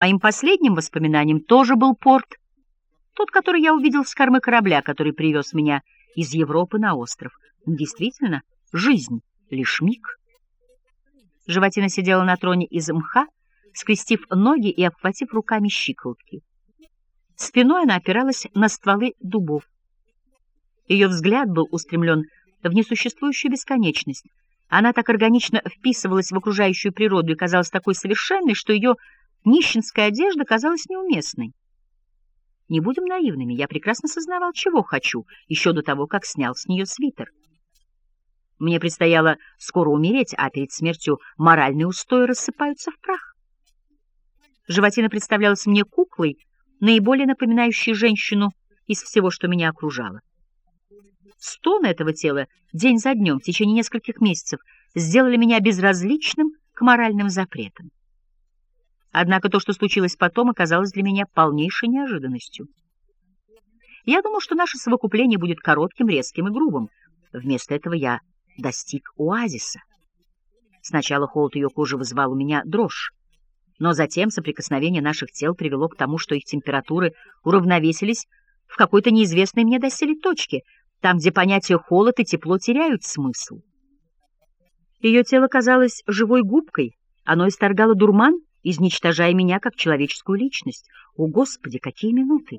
Моим последним воспоминанием тоже был порт, тот, который я увидел с кормы корабля, который привез меня из Европы на остров. Действительно, жизнь — лишь миг. Животина сидела на троне из мха, скрестив ноги и обхватив руками щиколотки. Спиной она опиралась на стволы дубов. Ее взгляд был устремлен в несуществующую бесконечность. Она так органично вписывалась в окружающую природу и казалась такой совершенной, что ее нищенская одежда казалась неуместной. Не будем наивными, я прекрасно сознавал, чего хочу, еще до того, как снял с нее свитер. Мне предстояло скоро умереть, а перед смертью моральные устои рассыпаются в прах. Животина представлялась мне куклой, наиболее напоминающей женщину из всего, что меня окружало. Стоны этого тела день за днем в течение нескольких месяцев сделали меня безразличным к моральным запретам. Однако то, что случилось потом, оказалось для меня полнейшей неожиданностью. Я думал, что наше совокупление будет коротким, резким и грубым. Вместо этого я достиг оазиса. Сначала холод ее кожи вызывал у меня дрожь, но затем соприкосновение наших тел привело к тому, что их температуры уравновесились в какой-то неизвестной мне доселе точке, там, где понятия холод и тепло теряют смысл. Ее тело казалось живой губкой, оно исторгало дурман, изничтожая меня как человеческую личность. О, Господи, какие минуты!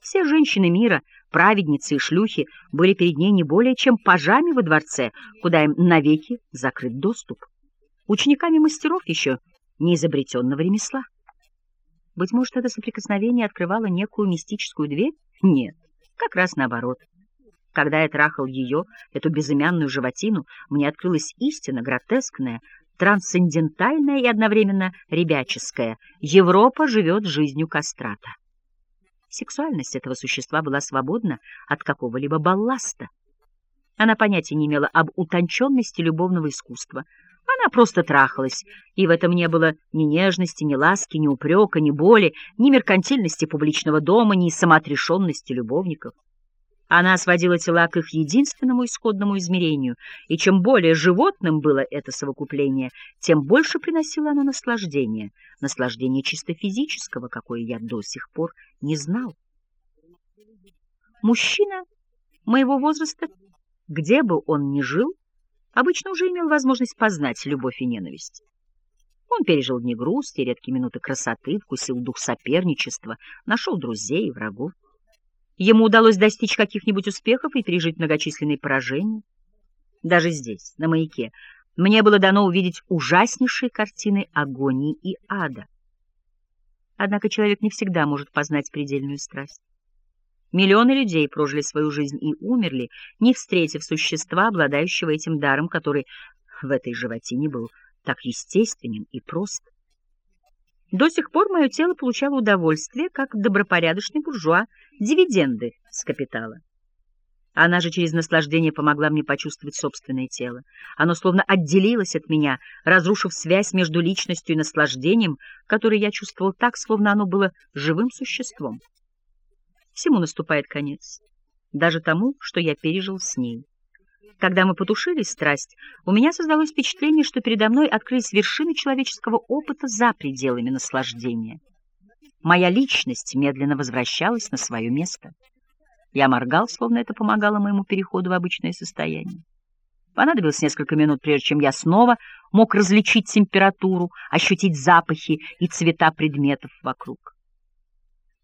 Все женщины мира, праведницы и шлюхи, были перед ней не более чем пажами во дворце, куда им навеки закрыт доступ. Учениками мастеров еще неизобретенного ремесла. Быть может, это соприкосновение открывало некую мистическую дверь? Нет, как раз наоборот. Когда я трахал ее, эту безымянную животину, мне открылась истина гротескная, трансцендентальная и одновременно ребяческая. Европа живет жизнью кастрата. Сексуальность этого существа была свободна от какого-либо балласта. Она понятия не имела об утонченности любовного искусства. Она просто трахалась, и в этом не было ни нежности, ни ласки, ни упрека, ни боли, ни меркантильности публичного дома, ни самоотрешенности любовников. Она сводила тела к их единственному исходному измерению, и чем более животным было это совокупление, тем больше приносило оно наслаждение, наслаждение чисто физического, какое я до сих пор не знал. Мужчина моего возраста, где бы он ни жил, обычно уже имел возможность познать любовь и ненависть. Он пережил дни грусти, редкие минуты красоты, вкусил дух соперничества, нашел друзей и врагов. Ему удалось достичь каких-нибудь успехов и пережить многочисленные поражения. Даже здесь, на маяке, мне было дано увидеть ужаснейшие картины агонии и ада. Однако человек не всегда может познать предельную страсть. Миллионы людей прожили свою жизнь и умерли, не встретив существа, обладающего этим даром, который в этой животине был так естественен и прост. До сих пор мое тело получало удовольствие, как добропорядочный буржуа, дивиденды с капитала. Она же через наслаждение помогла мне почувствовать собственное тело. Оно словно отделилось от меня, разрушив связь между личностью и наслаждением, которое я чувствовал так, словно оно было живым существом. Всему наступает конец, даже тому, что я пережил с ней. Когда мы потушили страсть, у меня создалось впечатление, что передо мной открылись вершины человеческого опыта за пределами наслаждения. Моя личность медленно возвращалась на свое место. Я моргал, словно это помогало моему переходу в обычное состояние. Понадобилось несколько минут, прежде чем я снова мог различить температуру, ощутить запахи и цвета предметов вокруг.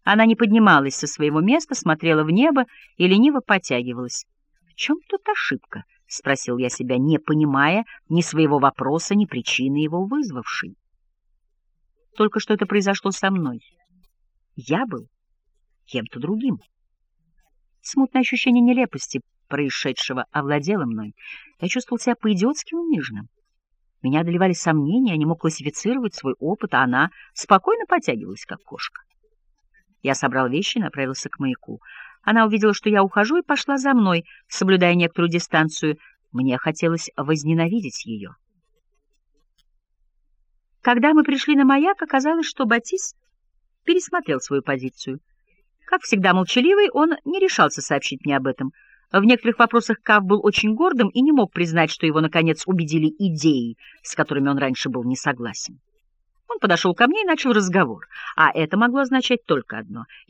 Она не поднималась со своего места, смотрела в небо и лениво потягивалась чем тут ошибка? — спросил я себя, не понимая ни своего вопроса, ни причины его вызвавшей. Только что это произошло со мной. Я был кем-то другим. Смутное ощущение нелепости происшедшего овладело мной. Я чувствовал себя по-идиотски униженным. Меня одолевали сомнения, я не мог классифицировать свой опыт, а она спокойно потягивалась, как кошка. Я собрал вещи и направился к маяку. Она увидела, что я ухожу, и пошла за мной, соблюдая некоторую дистанцию. Мне хотелось возненавидеть ее. Когда мы пришли на маяк, оказалось, что Батис пересмотрел свою позицию. Как всегда молчаливый, он не решался сообщить мне об этом. В некоторых вопросах Кав был очень гордым и не мог признать, что его, наконец, убедили идеи, с которыми он раньше был не согласен. Он подошел ко мне и начал разговор, а это могло означать только одно —